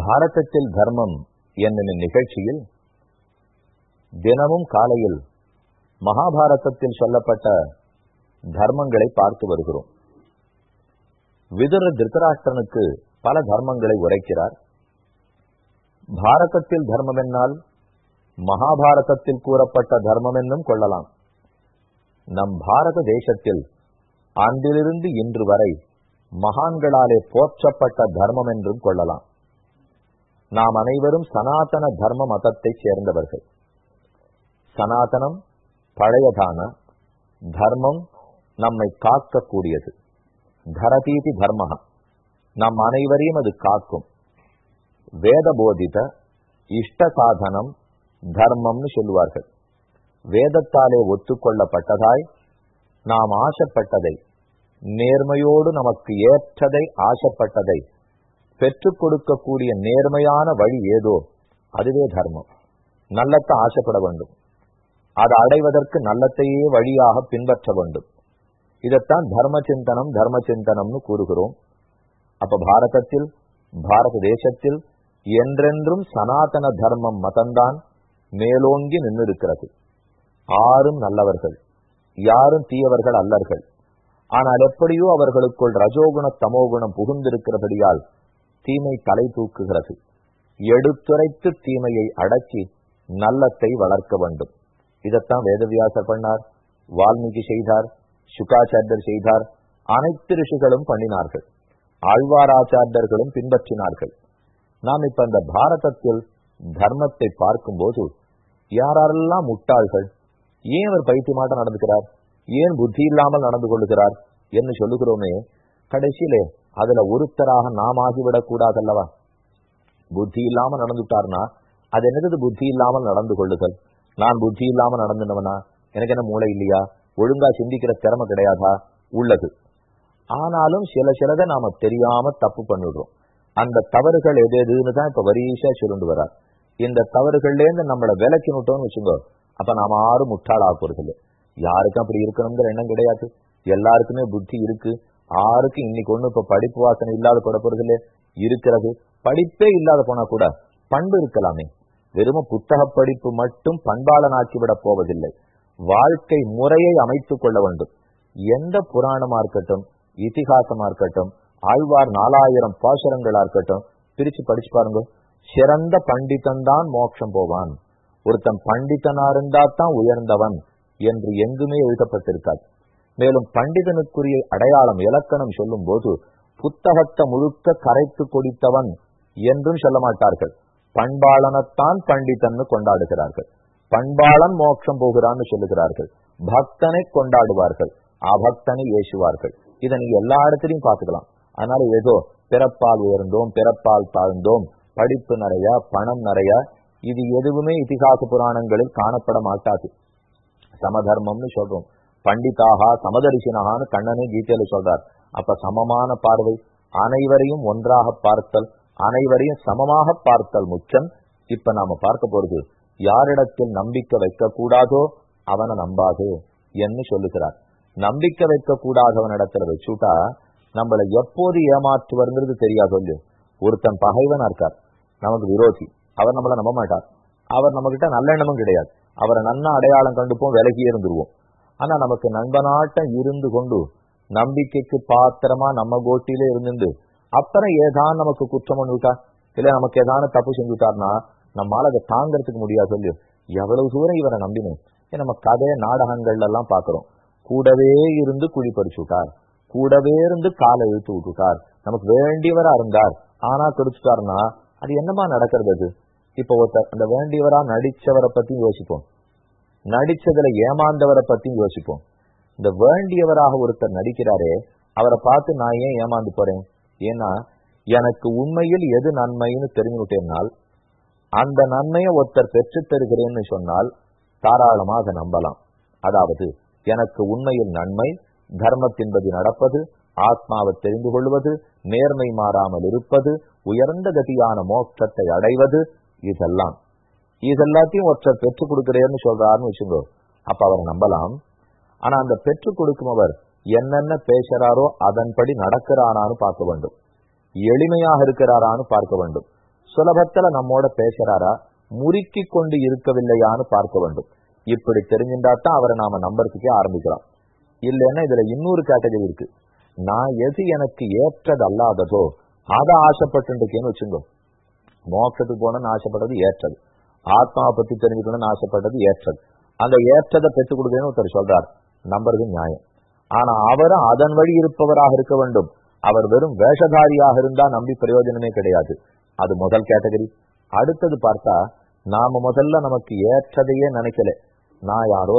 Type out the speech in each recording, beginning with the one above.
பாரதத்தில் தர்மம் என்னும் நிகழ்ச்சியில் தினமும் காலையில் மகாபாரதத்தில் சொல்லப்பட்ட தர்மங்களை பார்த்து வருகிறோம். விதுர திருத்தராஷ்டிரனுக்கு பல தர்மங்களை உரைக்கிறார். பாரதத்தில் தர்மம் என்னால் மகாபாரதத்தில் கூறப்பட்ட தர்மம் என்னும் கொள்ளலாம். நம் பாரத தேசத்தில் அன்றிலிருந்து இன்று வரை மகான்களாலே போற்றப்பட்ட தர்மம் என்றும் கொள்ளலாம். நாம் அனைவரும் சனாதன தர்ம மதத்தைச் சேர்ந்தவர்கள். சனாதனம் பழையதான தர்மம் நம்மை காக்கக்கூடியது. தரதீதி தர்மம் நம் அனைவரையும் அது காக்கும். வேத போதித இஷ்ட சாதனம் தர்மம்னு சொல்லுவார்கள். வேதத்தாலே ஒத்துக்கொள்ளப்பட்டதாய் நாம் ஆசைப்பட்டதை நேர்மையோடு நமக்கு ஏற்றதை ஆசைப்பட்டதை பெற்றுக் கொடுக்கக்கூடிய நேர்மையான வழி ஏதோ அதுவே தர்மம். நல்லத்தை ஆசைப்பட வேண்டும். அதை அடைவதற்கு நல்லத்தையே வழியாக பின்பற்ற வேண்டும். இதைத்தான் தர்ம சிந்தனம் தர்ம சிந்தனம்னு கூறுகிறோம். அப்ப பாரதத்தில் பாரத தேசத்தில் என்றென்றும் சனாதன தர்மம் மதம்தான் மேலோங்கி நின்றிருக்கிறது. ஆரும் நல்லவர்கள் யாரும் தீயவர்கள் அல்லர்கள். ஆனால் எப்படியோ அவர்களுக்குள் ரஜோகுண தமோகுணம் புகுந்திருக்கிறபடியால் தீமை தலை தூக்குகிறது. எடுத்துரைத்து தீமையை அடக்கி நல்லத்தை வளர்க்க வேண்டும். இதைத்தான் வேதவியாசர் பண்ணார் வால்மீகி செய்தார் சுகாச்சாரியர் செய்தார் அனைத்து ரிஷிகளும் பண்ணினார்கள். ஆழ்வாராச்சாரியர்களும் பின்பற்றினார்கள். நாம் இப்ப இந்த பாரதத்தில் தர்மத்தை பார்க்கும்போது யாரெல்லாம் முட்டாள்கள் ஏன் அவர் பைத்தியமாட்ட நடந்துக்கிறார் ஏன் புத்தி இல்லாமல் நடந்து கொள்ளுகிறார் என்று சொல்லுகிறோமே கடைசியிலே அதுல ஒருத்தராக நாம் ஆகிவிடக் கூடாதல்லவா? புத்தி இல்லாம நடந்துட்டார்னா அது என்னது புத்தி இல்லாமல் நடந்து கொள்ளுதல்? நான் புத்தி இல்லாம நடந்துனவனா? எனக்கு என்ன மூளை இல்லையா? ஒழுங்கா சிந்திக்கிற திறமை கிடையாதா? உள்ளது. ஆனாலும் சில சிலதை நாம தெரியாம தப்பு பண்ணிடுறோம். அந்த தவறுகள் எது எதுன்னு தான் இப்ப வரிசா சுருண்டு வர்றார். இந்த தவறுகள்ல இருந்து நம்மளை விலக்கி விட்டோம்னு வச்சுக்கோ அப்ப நாம ஆறு முட்டாள் ஆக போறது இல்லை யாருக்கும் அப்படி இருக்கணுங்கிற எண்ணம் கிடையாது. எல்லாருக்குமே புத்தி இருக்கு. ஆருக்கும் இன்னைக்கு ஒண்ணு இப்ப படிப்பு வாசனை இல்லாத கூட போறது இருக்கிறது. படிப்பே இல்லாத போனா கூட பண்பு இருக்கலாமே. வெறும் புத்தக படிப்பு மட்டும் பண்பாளனாக்கி விட போவதில்லை. வாழ்க்கை முறையை அமைத்துக் கொள்ள வேண்டும். எந்த புராணமா இருக்கட்டும் இதிகாசமா இருக்கட்டும் ஆழ்வார் நாலாயிரம் பாசுரங்களா இருக்கட்டும் பிரிச்சு படிச்சு பாருங்க. சிறந்த பண்டிதன் தான் மோட்சம் போவான். ஒருத்தன் பண்டிதனா இருந்தா தான் உயர்ந்தவன் என்று எங்குமே எழுதப்பட்டிருக்காது. மேலும் பண்டிதனுக்குரிய அடையாளம் இலக்கணம் சொல்லும் போது புத்தகத்தை முழுக்க கரைத்து கொடித்தவன் என்றும் சொல்ல மாட்டார்கள். பண்பாளனத்தான் பண்டிதன்னு கொண்டாடுகிறார்கள். பண்பாளன் மோட்சம் போகிறான்னு சொல்லுகிறார்கள். பக்தனை கொண்டாடுவார்கள். அபக்தனை ஏசுவார்கள். இதை நீங்க எல்லா இடத்துலையும் பார்த்துக்கலாம். அதனால ஏதோ பிறப்பால் உயர்ந்தோம் பிறப்பால் தாழ்ந்தோம் படிப்பு நிறைய பணம் நிறைய இது எதுவுமே இதிகாச புராணங்களில் காணப்பட மாட்டாது. சமதர்மம்னு சொல்றோம். பண்டிதாகா சமதரிசினகான்னு கண்ணனே கீதையில சொல்றார். அப்ப சமமான பார்வை அனைவரையும் ஒன்றாக பார்த்தல் அனைவரையும் சமமாக பார்த்தல் முச்சன். இப்ப நாம பார்க்க போறது யாரிடத்தில் நம்பிக்கை வைக்க கூடாதோ அவனை நம்பாது என்று சொல்லுகிறார். நம்பிக்கை வைக்க கூடாதவனிடத்துல வச்சுட்டா நம்மளை எப்போது ஏமாற்றுவருங்கிறது தெரியா சொல்லு ஒருத்தன் பகைவனா இருக்கார் நமக்கு விரோதி. அவர் நம்மள நம்ப மாட்டார் அவர் நம்ம கிட்ட நல்ல எண்ணமும் கிடையாது. அவரை நன்னா அடையாளம் கண்டுப்போம் விலகி இருந்துருவோம். ஆனா நமக்கு நண்பனாட்டம் இருந்து கொண்டு நம்பிக்கைக்கு பாத்திரமா நம்ம கோட்டிலே இருந்து அப்புறம் ஏதான் நமக்கு குற்றம் பண்ணிவிட்டா? இல்ல நமக்கு ஏதான தப்பு செஞ்சுட்டார்னா நம்மால அதை தாங்கறதுக்கு முடியாது. சொல்லு எவ்வளவு தூரம் இவரை நம்பினேன் நம்ம கதை நாடகங்கள்ல எல்லாம் பாக்குறோம் கூடவே இருந்து குழி பறிச்சு விட்டார் கூடவே இருந்து காலை இழுத்து விட்டுட்டார். நமக்கு வேண்டியவரா இருந்தார். ஆனா கெடுத்துட்டாருன்னா அது என்னமா நடக்கிறது அது? இப்ப ஒருத்தர் அந்த வேண்டியவரா நடிச்சவரை பத்தி யோசிப்போம். நடிச்சதுல ஏமாந்தவரை பத்தியும் யோசிப்போம். இந்த வேண்டியவராக ஒருத்தர் நடிக்கிறாரே அவரை பார்த்து நான் ஏன் ஏமாந்து போறேன்? ஏன்னா எனக்கு உண்மையில் எது நன்மைன்னு தெரிஞ்சுக்கிட்டேன்னால் அந்த நன்மையை ஒருத்தர் பெற்று தருகிறேன்னு சொன்னால் தாராளமாக நம்பலாம். அதாவது எனக்கு உண்மையில் நன்மை தர்மத்தின்படி நடப்பது ஆத்மாவை தெரிந்து கொள்வது நேர்மை மாறாமல் இருப்பது உயர்ந்த கதியான மோட்சத்தை அடைவது இதெல்லாம். இதெல்லாத்தையும் ஒருத்தர் பெற்றுக் கொடுக்கிறேன்னு சொல்றாருன்னு வச்சுக்கோ. அப்ப அவரை நம்பலாம். ஆனா அந்த பெற்றுக் கொடுக்கும் அவர் என்னென்ன பேசுறாரோ அதன்படி நடக்கிறாரான்னு பார்க்க வேண்டும். எளிமையாக இருக்கிறாரான்னு பார்க்க வேண்டும். சுலபத்துல நம்மோட பேசுறாரா? முறுக்கி கொண்டு இருக்கவில்லையான்னு பார்க்க வேண்டும். இப்படி தெரிஞ்சுட்டா தான் அவரை நாம நம்பறதுக்கே ஆரம்பிக்கிறோம் இல்லைன்னா இதுல இன்னொரு கேட்டகரி இருக்கு. நான் எது எனக்கு ஏற்றது அல்லாததோ அதை ஆசைப்பட்டுருக்கேன்னு வச்சுங்கோ மோட்சத்துக்கு போகணும்னு ஆசைப்பட்டது ஏற்றது. ஆத்மாவை பத்தி தெரிஞ்சுக்கணும்னு ஆசைப்பட்டது ஏற்றது. அந்த ஏற்றதை பெற்றுக் கொடுக்கணும்னு ஒருத்தர் சொல்றார். நம்புறது நியாயம். ஆனா அவரும் அதன் வழி இருப்பவராக இருக்க வேண்டும். அவர் வெறும் வேஷதாரியாக இருந்தா நம்பி பிரயோஜனமே கிடையாது. அது முதல் கேட்டகரி. அடுத்தது பார்த்தா நாம முதல்ல நமக்கு ஏற்றதையே நினைக்கல. நான் யாரோ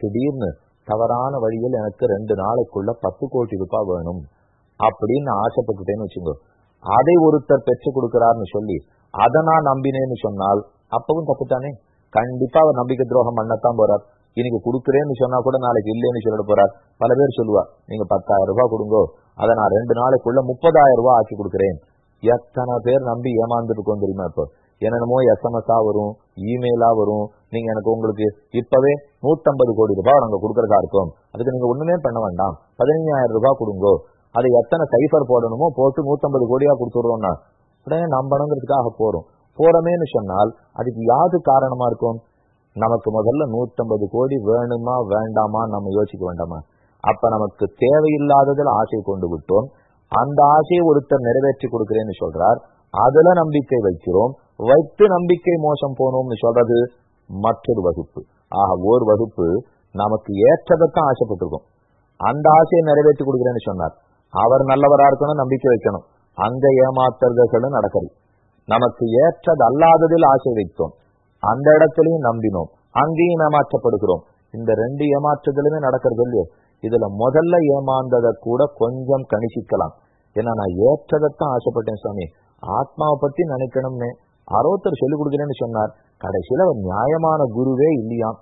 திடீர்னு தவறான வழியில் எனக்கு ரெண்டு நாளைக்குள்ள பத்து கோடி ரூபாய் வேணும் அப்படின்னு ஆசைப்பட்டுட்டேன்னு வச்சுக்கோ. அதை ஒருத்தர் பெற்றுக் கொடுக்கிறார்னு சொல்லி அதை நான் நம்பினேன்னு சொன்னால் அப்பவும் தப்புத்தானே? கண்டிப்பா அவர் நம்பிக்கை துரோகம் பண்ணத்தான் போறார். இன்னைக்கு கொடுக்குறேன்னு சொன்னா கூட நாளைக்கு இல்லைன்னு சொல்லிட்டு போறார். பல பேர் சொல்லுவா நீங்க பத்தாயிரம் ரூபாய் கொடுங்கோ. அதை நான் ரெண்டு நாளைக்குள்ள முப்பதாயிரம் ரூபாய் ஆக்கி கொடுக்குறேன். எத்தனை பேர் நம்பி ஏமாந்துட்டு இருக்கோம் தெரியுமா இப்போ? என்னென்னமோ எஸ்எம்எஸ்ஆ வரும் இமெயிலா வரும். நீங்க எனக்கு உங்களுக்கு இப்பவே நூத்தம்பது கோடி ரூபாய் நாங்க கொடுக்கறதா இருக்கோம். அதுக்கு நீங்க ஒண்ணுமே பண்ண வேண்டாம். பதினஞ்சாயிரம் ரூபாய் கொடுங்கோ. அதை எத்தனை சைஃபர் போடணுமோ போட்டு நூத்தம்பது கோடியா கொடுத்துடுறோம்னா உடனே நம்பணுங்கிறதுக்காக போறோம். போறமேன்னு சொன்னால் அதுக்கு யாது காரணமா இருக்கும்? நமக்கு முதல்ல நூத்தம்பது கோடி வேணுமா வேண்டாமா நம்ம யோசிக்க வேண்டாமா? அப்ப நமக்கு தேவையில்லாததில் ஆசை கொண்டு விட்டோம். அந்த ஆசையை ஒருத்தர் நிறைவேற்றி கொடுக்கிறேன்னு சொல்றார். அதுல நம்பிக்கை வைக்கிறோம். வைத்து நம்பிக்கை மோசம் போனோம்னு சொல்றது மற்றொரு வகுப்பு. ஆக ஒரு வகுப்பு நமக்கு ஏற்றதைத்தான் ஆசைப்பட்டிருக்கோம். அந்த ஆசையை நிறைவேற்றி கொடுக்கிறேன்னு சொன்னார். அவர் நல்லவரா இருக்கணும் நம்பிக்கை வைக்கணும். அங்க ஏமாத்துறதுகளும் நடக்கிறது நமக்கு ஏற்றது அல்லாததில் ஆசை வைத்தோம் அந்த இடத்திலையும் நம்பினோம். அங்கேயும் ஏமாற்றப்படுகிறோம். இந்த ரெண்டு ஏமாற்றுதலுமே நடக்கிறது இல்லையோ. இதுல முதல்ல ஏமாந்ததை கூட கொஞ்சம் கணிசிக்கலாம் ஏன்னா நான் ஏற்றதைத்தான் ஆசைப்பட்டேன் சுவாமி. ஆத்மாவை பத்தி நினைக்கணும்னு. அரோத்தர் சொல்லிக் கொடுக்கிறேன்னு சொன்னார். கடைசியில அவர் நியாயமான குருவே இல்லையாம்.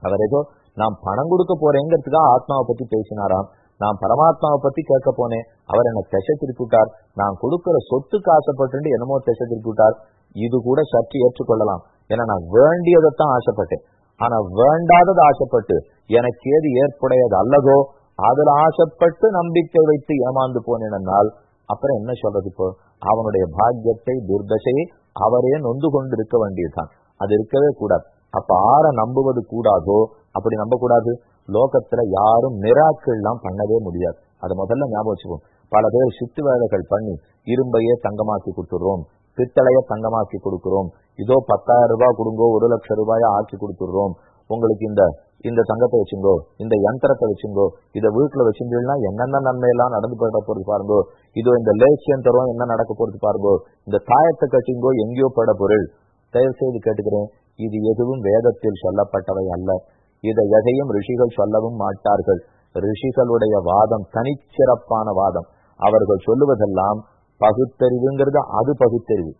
அவர் ஏதோ நான் பணம் கொடுக்க போறேங்கிறதுக்காக ஆத்மாவை பத்தி பேசினாராம். நான் பரமாத்மாவை பத்தி கேட்க போனேன் அவர் என்ன திசை திருப்பிவிட்டார் நான் கொடுக்கிற சொத்துக்கு ஆசைப்பட்டு என்னமோ திசை திருப்பிவிட்டார் இது கூட சற்று ஏற்றுக்கொள்ளலாம். ஏன்னா நான் வேண்டியதைத்தான் ஆசைப்பட்டேன். ஆனா வேண்டாதது ஆசைப்பட்டு எனக்கு ஏது ஏற்புடையது அல்லதோ அதுல ஆசைப்பட்டு நம்பிக்கை வைத்து ஏமாந்து போனேனால் அப்புறம் என்ன சொல்றது இப்போ? அவனுடைய பாக்கியத்தை துர்தசையை அவரே நொந்து கொண்டு இருக்க வேண்டியதுதான். அது இருக்கவே கூடாது. அப்ப ஆற நம்புவது கூடாதோ? அப்படி நம்ப கூடாது லோகத்துல யாரும் மிராக்கள்லாம் பண்ணவே முடியாது. அதை முதல்ல ஞாபகம் வச்சுக்கோம் பல பேர் சித்து வேலைகள் பண்ணி இரும்பையே தங்கமாக்கி கொடுத்துடுறோம். பித்தளைய தங்கமாக்கி கொடுக்கிறோம். இதோ பத்தாயிரம் ரூபாய் கொடுங்கோ ஒரு லட்சம் ரூபாயா ஆக்கி கொடுத்துடுறோம். உங்களுக்கு இந்த இந்த தங்கத்தை வச்சுங்கோ இந்த யந்திரத்தை வச்சுங்கோ இதை வீட்டுல வச்சிருந்தீங்கன்னா என்னென்ன நன்மையெல்லாம் நடந்து போயிட போறது பாருங்கோ. இதோ இந்த லேசியம் தரும் என்ன நடக்க போறது பாருங்கோ. இந்த தாயத்தை கட்டிங்கோ எங்கேயோ பட பொருள் தயவு செய்து கேட்டுக்கிறேன் இது எதுவும் வேதத்தில் சொல்லப்பட்டவை அல்ல. இதை எதையும் ரிஷிகள் சொல்லவும் மாட்டார்கள். ரிஷிகளுடைய வாதம் தனிச்சிறப்பான வாதம். அவர்கள் சொல்லுவதெல்லாம் பகுத்தறிவுங்கிறது அது பகுத்தறிவு.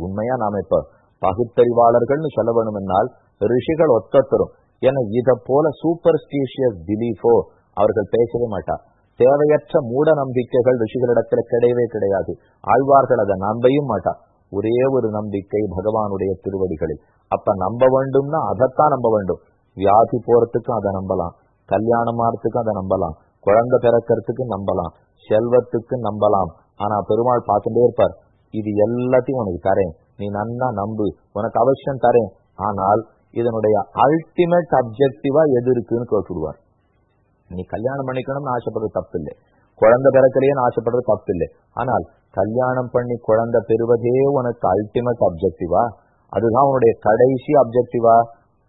உண்மையா நாம இப்ப பகுத்தறிவாளர்கள்னு சொல்ல வேணும்னால் ரிஷிகள் ஒத்தத்தரும். ஏன்னா இதை போல சூப்பர்ஸ்டீஷியஸ் பிலீஃபோ அவர்கள் பேசவே மாட்டார் தேவையற்ற மூட நம்பிக்கைகள் ரிஷிகளிடத்துல கிடையவே கிடையாது. ஆழ்வார்கள் அதை நம்பையும் மாட்டார் ஒரே ஒரு நம்பிக்கை பகவானுடைய திருவடிகளில். அப்ப நம்ப வேண்டும்னா அதைத்தான் நம்ப வேண்டும். வியாதி போறதுக்கும் அதை நம்பலாம். கல்யாணம் ஆறதுக்கும் அதை நம்பலாம். குழந்தை பிறக்கிறதுக்கு நம்பலாம். செல்வத்துக்கு நம்பலாம். ஆனா பெருமாள் பார்த்துட்டே இருப்பார். இது எல்லாத்தையும் உனக்கு தரேன். நீ நன்னா நம்பு. உனக்கு அவசியம் தரேன். ஆனால் இதனுடைய அல்டிமேட் அப்ஜெக்டிவா எது இருக்குன்னு கேட்டுடுவார் நீ கல்யாணம் பண்ணிக்கணும்னு ஆசைப்படுறது தப்பு இல்லை குழந்தை பிறக்கலையேன்னு ஆசைப்படுறது தப்பு இல்லை ஆனால் கல்யாணம் பண்ணி குழந்தை பெறுவதே உனக்கு அல்டிமேட் அப்ஜெக்டிவா அதுதான் உன்னுடைய கடைசி அப்ஜெக்டிவா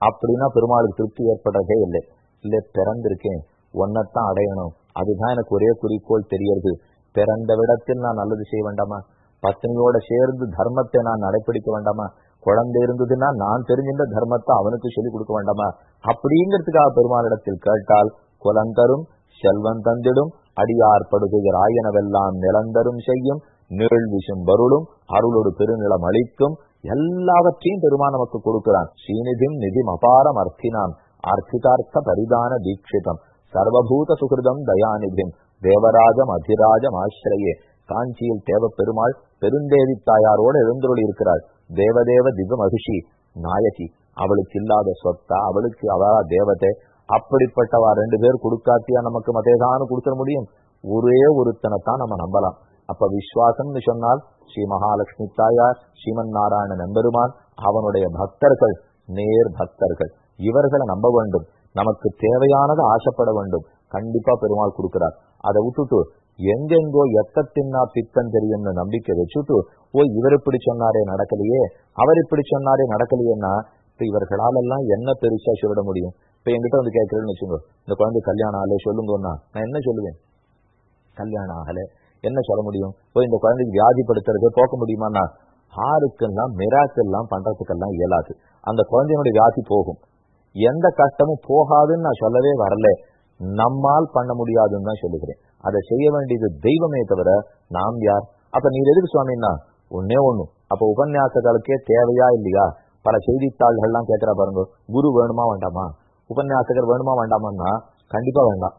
அப்படின்னா பெருமாளுக்கு திருப்தி ஏற்படுறதே இல்லை. இல்லை பிறந்திருக்கேன். ஒன்னத்தான் அடையணும். அதுதான் எனக்கு ஒரே குறிக்கோள் தெரியறது. பிறந்த விடத்தில் நான் நல்லது செய்ய வேண்டாமா? பத்னியோட சேர்ந்து தர்மத்தை நான் நடைபிடிக்க வேண்டாமா? குழந்தை இருந்ததுன்னா நான் தெரிஞ்சின்ற தர்மத்தை அவனுக்கு சொல்லிக் கொடுக்க வேண்டாமா? அப்படிங்கிறதுக்காக பெருமாளிடத்தில் கேட்டால் குலந்தரும் செல்வம் தந்திடும் அடியார் படுகையர் ஆயனவெல்லாம் நிலந்தரும் செய்யும் நிழல் விஷம் வருளும் அருளோடு பெருநிலம் அளிக்கும். எல்லாவற்றையும் பெருமான் நமக்கு கொடுக்கிறான். ஸ்ரீநிதிம் நிதிம் அபாரம் அர்த்தினான் அர்த்திதார்த்த பரிதான தீட்சிதம். சர்வபூத சுகிருதம் தயாநிதிம். தேவராஜம் அதிராஜம் ஆசிரியே. காஞ்சியில் தேவ பெருமாள் பெருந்தேவி தாயாரோடு எழுந்தருள் இருக்கிறாள் தேவதேவ திவ மகிஷி நாயகி. அவளுக்கு இல்லாத சொத்தா அவளுக்கு அவரா தேவதை. அப்படிப்பட்டவா ரெண்டு பேர் கொடுக்காட்டியா நமக்கு மதேதான்னு கொடுத்துட முடியும்? ஒரே ஒருத்தனைத்தான் நம்ம நம்பலாம். அப்ப விஸ்வாசம்னு சொன்னால் ஸ்ரீ மகாலட்சுமி தாயார் ஸ்ரீமன் நாராயண நம்பெருமான் அவனுடைய பக்தர்கள் நேர் பக்தர்கள். இவர்களை நம்ப வேண்டும். நமக்கு தேவையானதை ஆசைப்பட வேண்டும். கண்டிப்பா பெருமாள் கொடுக்கிறார். அதை விட்டுட்டு எங்கெங்கோ எத்த தின்னா பித்தம் தெரியும்னு நம்பிக்கை வச்சுட்டு ஓ இவர் இப்படி சொன்னாரே நடக்கலையே. அவர் இப்படி சொன்னாரே நடக்கலையேன்னா இப்ப இவர்களால் எல்லாம் என்ன பெருசா சொல்லிட முடியும்? இப்ப என்கிட்ட வந்து கேட்கறேன்னு வச்சுக்கோ. இந்த குழந்தை கல்யாணம் ஆகலே சொல்லுங்கன்னா நான் என்ன சொல்லுவேன்? கல்யாணம் ஆகல. என்ன சொல்ல முடியும்? இப்போ இந்த குழந்தைக்கு வியாதிப்படுத்துறது போக்க முடியுமாண்ணா ஆருக்கெல்லாம் மிராக்கெல்லாம் பண்றதுக்கெல்லாம் இயலாது. அந்த குழந்தையினுடைய வியாதி போகும். எந்த கஷ்டமும் போகாதுன்னு நான் சொல்லவே வரல. நம்மால் பண்ண முடியாதுன்னு தான் சொல்லுகிறேன். அதை செய்ய வேண்டியது தெய்வமே தவிர நாம் யார்? அப்ப நீர் எதுக்கு சுவாமின்னா ஒன்னே ஒண்ணு. அப்ப உபன்யாசங்களுக்கே தேவையா இல்லையா? பல செய்தித்தாள்கள்லாம் கேட்கிறா பாருங்க. குரு வேணுமா வேண்டாமா? உபன்யாசகர் வேணுமா வேண்டாமான்னா கண்டிப்பா வேண்டாம்.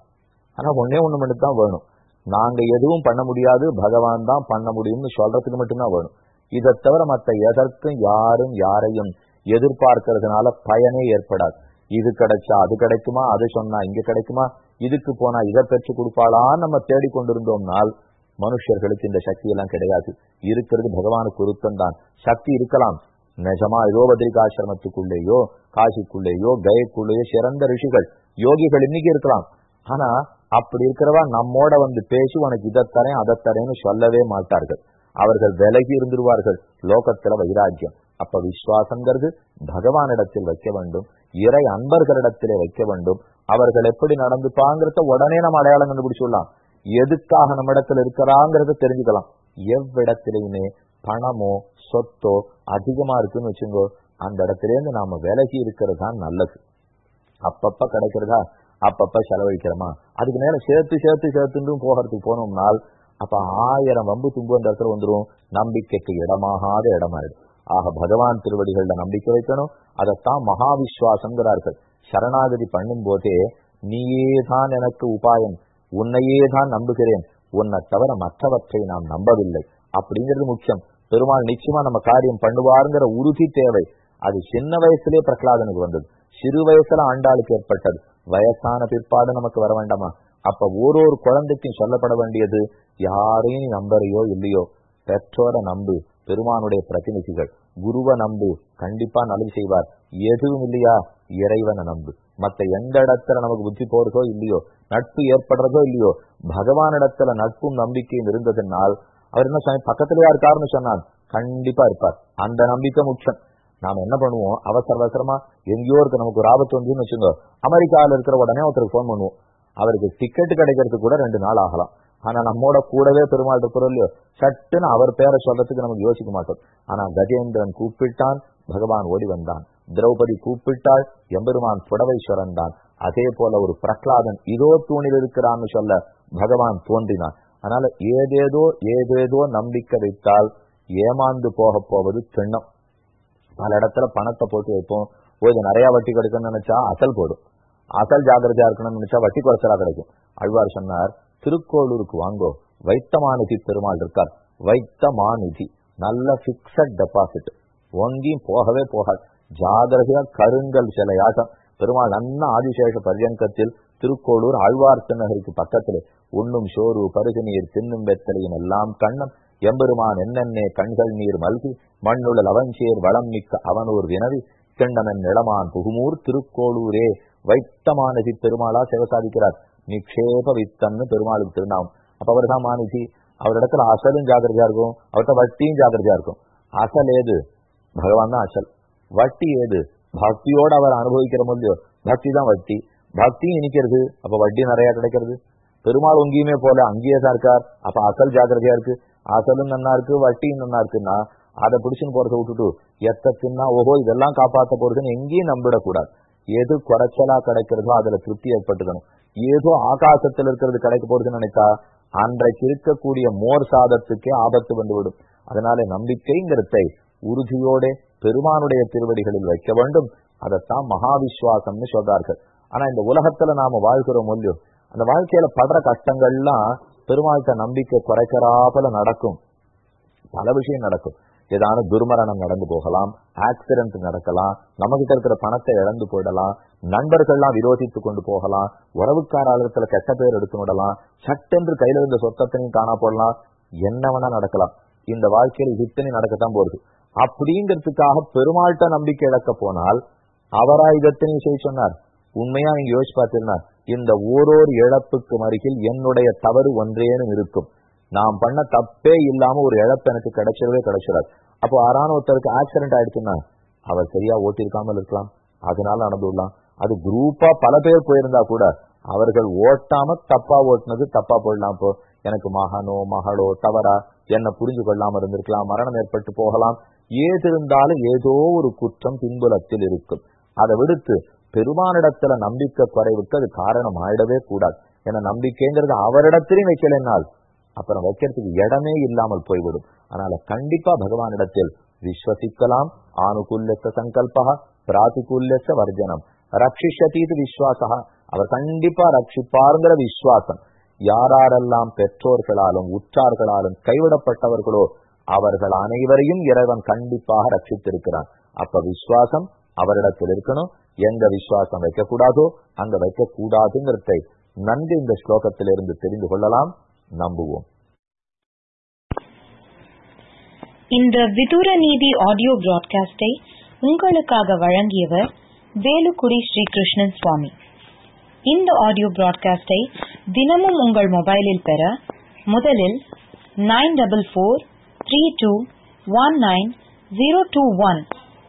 ஆனா ஒன்னே ஒண்ணு மட்டும் தான் வேணும். நாங்க எதுவும் பண்ண முடியாது பகவான் தான் பண்ண முடியும்னு சொல்றதுக்கு மட்டும்தான் வேணும். இதை தவிர மற்ற எதற்கும் யாரும் யாரையும் எதிர்பார்க்கறதுனால பயனே ஏற்படாது. இது கிடைச்சா அது கிடைக்குமா அது சொன்னா இங்க கிடைக்குமா இதுக்கு போனா இதை பெற்று கொடுப்பாளான்னு நம்ம தேடிக்கொண்டிருந்தோம்னால் மனுஷர்களுக்கு இந்த சக்தி எல்லாம் கிடையாது. இருக்கிறது பகவானுக்கு உருத்தம் தான் சக்தி இருக்கலாம். நிஜமா ஏதோ பத்ரிகாசிரமத்துக்குள்ளேயோ காசிக்குள்ளேயோ கயக்குள்ளேயோ சிறந்த ரிஷிகள் யோகிகள் இன்னைக்கு இருக்கலாம். ஆனா அப்படி இருக்கிறவா நம்மோட வந்து பேசி உனக்கு இதை தரேன் அதை தரேன்னு சொல்லவே மாட்டார்கள். அவர்கள் விலகி இருந்துருவார்கள். லோகத்துல வைராக்கியம். அப்ப விசுவாசங்கிறது பகவானிடத்தில் வைக்க வேண்டும். இறை அன்பர்களிடத்திலே வைக்க வேண்டும். அவர்கள் எப்படி நடந்துப்பாங்கிறத உடனே நம்ம அடையாளம் கண்டுபிடிச்சுடலாம் எதுக்காக நம்ம இடத்துல இருக்கிறாங்கிறத தெரிஞ்சுக்கலாம். எவ்விடத்திலையுமே பணமோ சொத்தோ அதிகமா இருக்குன்னு வச்சுங்கோ அந்த இடத்துல இருந்து நாம விலகி இருக்கிறது தான் நல்லது. அப்பப்ப கிடைக்கிறதா? அப்பப்ப செலவழிக்கிறோமா? அதுக்கு மேல சேர்த்து சேர்த்து சேர்த்துன்றும் போகிறதுக்கு போனோம்னால் அப்ப ஆயிரம் வம்பு தும்பு அந்த இடத்துல வந்துடும் நம்பிக்கைக்கு இடமாகாத இடமாயிடும் ஆக பகவான் திருவடிகள்ல நம்பிக்கை வைக்கணும். அதைத்தான் மகாவிஸ்வாசங்கிறார்கள். சரணாகதி பண்ணும் போதே நீயே தான் எனக்கு உபாயம். உன்னையே தான் நம்புகிறேன். உன்னை தவிர மற்றவற்றை நாம் நம்பவில்லை. அப்படிங்கிறது முக்கியம். பெருமாள் நிச்சயமா நம்ம காரியம் பண்ணுவாருங்கிற உறுதி தேவை. அது சின்ன வயசுலயே பிரகலாதனுக்கு வந்தது. சிறு வயசுல ஆண்டாளுக்கு ஏற்பட்டது. வயசான பிற்பாடு நமக்கு வர வேண்டாமா? அப்ப ஒரு ஒரு குழந்தைக்கும் சொல்லப்பட வேண்டியது யாரையும் நம்பறையோ இல்லையோ? பெற்றோரை நம்பு பெருமானுடைய பிரதிநிதிகள். குருவை நம்பு கண்டிப்பா நல்லது செய்வார். எதுவும் இல்லையா? இறைவனை நம்பு. மத்த எந்த இடத்துல நமக்கு புத்தி போறதோ இல்லையோ? நட்பு ஏற்படுறதோ இல்லையோ? பகவானிடத்துல நட்பும் நம்பிக்கையும் இருந்ததுனால் அவர் என்ன சாமி பக்கத்துலயா இருக்காருன்னு சொன்னார். கண்டிப்பா இருப்பார். அந்த நம்பிக்கை முக்கியம் நாம என்ன பண்ணுவோம்? அவசர அவசரமா எங்கேயோ இருக்க நமக்கு ஒரு ஆபத்து வந்துன்னு வச்சுங்க அமெரிக்காவில் இருக்கிற உடனே ஒருத்தருக்கு ஃபோன் பண்ணுவோம். அவருக்கு டிக்கெட் கிடைக்கிறதுக்கு கூட ரெண்டு நாள் ஆகலாம். ஆனா நம்மோட கூடவே பெருமாள் இருக்கிறோம் இல்லையோ சட்டுன்னு அவர் பேரை சொல்றதுக்கு நமக்கு யோசிக்க மாட்டோம். ஆனா கஜேந்திரன் கூப்பிட்டான் பகவான் ஓடி வந்தான். திரௌபதி கூப்பிட்டாள் எம்பெருமான் புடவைஸ்வரன் தான் அதே போல ஒரு பிரகலாதன் இதோ தூணில் இருக்கிறான்னு சொல்ல பகவான் தோன்றினான். அதனால ஏதேதோ ஏதேதோ நம்பிக்கை வைத்தால் ஏமாந்து போக போவது திண்ணம். பல இடத்துல பணத்தை போட்டு வைப்போம். ஓ இது நிறைய வட்டி கிடைக்கும்னு நினைச்சா அசல் போடும். அசல் ஜாகிரதையா இருக்கணும்னு நினைச்சா வட்டி குறைச்சலா கிடைக்கும். அழ்வார் சொன்னார் திருக்கோளூருக்கு வாங்கோ. வைத்தமாநிதி பெருமாள் இருக்கார். வைத்தமாநிதி நல்ல பிக்சட் டெபாசிட் ஒங்கியும் போகவே போகாது. ஜாகிரதையா கருங்கல் சிலையாட்டம் பெருமாள் நன்ன ஆதிசேஷ பர்யங்கத்தில் திருக்கோளூர் ஆழ்வார் திருநகருக்கு பக்கத்திலே. உண்ணும் சோறு பருகு நீர் தின்னும் வெத்தலையும் எல்லாம் கண்ணம் எம்பெருமான் என்னென்னே கண்கள் நீர் மல்கி மண்ணுள்ள லவஞ்சேர் வளம் மிக்க அவனூர் வினவி கிண்டமன் நிலமான் புகுமூர் திருக்கோளூரே வைத்தமானதி பெருமாளா சேவை சாதிக்கிறார் நிக்ஷேப வித்தன்னு பெருமாளுக்கு திருநாமம். அப்ப அவர் தான் மாநிதி அவரிடத்துல அசலும் ஜாகிரதையா இருக்கும். அவர்கிட்ட வட்டியும் ஜாகிரதையா இருக்கும். அசல் ஏது? பகவான் தான் அசல். வட்டி ஏது? பக்தியோட அவர் அனுபவிக்கிற முடியோ பக்தி தான் வட்டி. பக்தியும் இனிக்கிறது. அப்ப வட்டி நிறைய கிடைக்கிறது. பெருமாள் உங்கேயுமே போல அங்கேயே தான் இருக்கார். அப்ப அசல் ஜாகிரதையா இருக்கு. அசலும் நன்னா இருக்கு வட்டியும் நன்னா இருக்குன்னா அதை பிடிச்சுன்னு போறதை விட்டுட்டு எத்த தின்னா ஓஹோ இதெல்லாம் காப்பாற்ற போறதுன்னு எங்கேயும் நம்பிடக்கூடாது. எது குறைச்சலா கிடைக்கிறதோ அதுல திருப்தி ஏற்பட்டுக்கணும். ஏதோ ஆகாசத்தில் இருக்கிறது கிடைக்க போறதுன்னு நினைத்தா அன்றைக்கு இருக்கக்கூடிய மோர் சாதத்துக்கே ஆபத்து வந்துவிடும். அதனால நம்பிக்கைங்கிறதை உறுதியோட பெருமானுடைய திருவடிகளில் வைக்க வேண்டும். அதைத்தான் மகாவிஸ்வாசம்னு சொல்றார்கள். ஆனா இந்த உலகத்துல நாம வாழ்கிறோம் இல்லையோ அந்த வாழ்க்கையில படுற கஷ்டங்கள்லாம் பெருமாள்கிட்ட நம்பிக்கை குறைக்கிறாப்பல நடக்கும். பல விஷயம் நடக்கும். ஏதாவது துர்மரணம் நடந்து போகலாம் ஆக்சிடென்ட் நடக்கலாம் நம்ம கிட்ட இருக்கிற பணத்தை இழந்து போயிடலாம் நண்பர்கள்லாம் விரோதித்து கொண்டு போகலாம் உறவுக்காராளத்துல கெட்ட பேர் எடுத்து விடலாம் சட்டென்று கையில இருந்த சொத்தத்தையும் காணா போடலாம் என்ன வேணா நடக்கலாம். இந்த வாழ்க்கையில் இத்தனை நடக்கத்தான் போறது அப்படிங்கிறதுக்காக பெருமாள்கிட்ட நம்பிக்கை இழக்க போனால் அவரா இதத்தனை செய்ய சொன்னார். உண்மையா நீங்க யோசிச்சு பார்த்திருந்தார். இந்த ஓரோர் இழப்புக்கு அருகில் என்னுடைய தவறு ஒன்றேனும் இருக்கும். நாம் பண்ண தப்பே இல்லாம ஒரு இழப்பு எனக்கு கிடைச்சிடவே கிடைச்சிடாது. அப்போ ஆறான ஒருத்தருக்கு ஆக்சிடென்ட் ஆயிடுச்சுன்னா அவர் சரியா ஓட்டிருக்காமல் இருக்கலாம். அதனால நடந்து விடலாம் அது குரூப்பா பல பேர் போயிருந்தா கூட அவர்கள் ஓட்டாம தப்பா ஓட்டுனது தப்பா போயிடலாம் இப்போ எனக்கு மகனோ மகளோ தவறா என்ன புரிஞ்சு கொள்ளாம இருந்திருக்கலாம். மரணம் ஏற்பட்டு போகலாம். ஏது இருந்தாலும் ஏதோ ஒரு குற்றம் பின்புலத்தில் இருக்கும். அதை விடுத்து பெருமானிடத்துல நம்பிக்கை குறைவுக்கு அது காரணம் ஆயிடவே கூடாது. ஏன்னா நம்பிக்கைங்கிறது அவரிடத்திலையும் வைக்கலைன்னால் அப்புறம் வைக்கிறதுக்கு இடமே இல்லாமல் போய்விடும். அதனால கண்டிப்பா பகவானிடத்தில் விஸ்வசிக்கலாம். ஆணுகூல்யச சங்கல்பா பிராதிகூல்யச வர்ஜனம். ரட்சிஷதீது விஸ்வாசா. அவர் கண்டிப்பா ரட்சிப்பாருங்கிற விஸ்வாசம். யாரெல்லாம் பெற்றோர்களாலும் உற்றார்களாலும் கைவிடப்பட்டவர்களோ அவர்கள் அனைவரையும் இறைவன் கண்டிப்பாக ரட்சித்திருக்கிறான். அப்ப விஸ்வாசம் அவரிடத்தில் இருக்கணும். எங்க விசுவாசம் வைக்கக்கூடாதோ அங்க வைக்கக்கூடாதுங்கிறதை நன்கு இந்த ஸ்லோகத்திலிருந்து தெரிந்து கொள்ளலாம். நம்புவோம். இந்த விதுர நீதி ஆடியோ பிராட்காஸ்டை உங்களுக்காக வழங்கியவர் வேலுக்குடி ஸ்ரீகிருஷ்ணன் சுவாமி. இந்த ஆடியோ பிராட்காஸ்டை தினமும் உங்கள் மொபைலில் பெற முதலில் nine double four three two one nine zero two one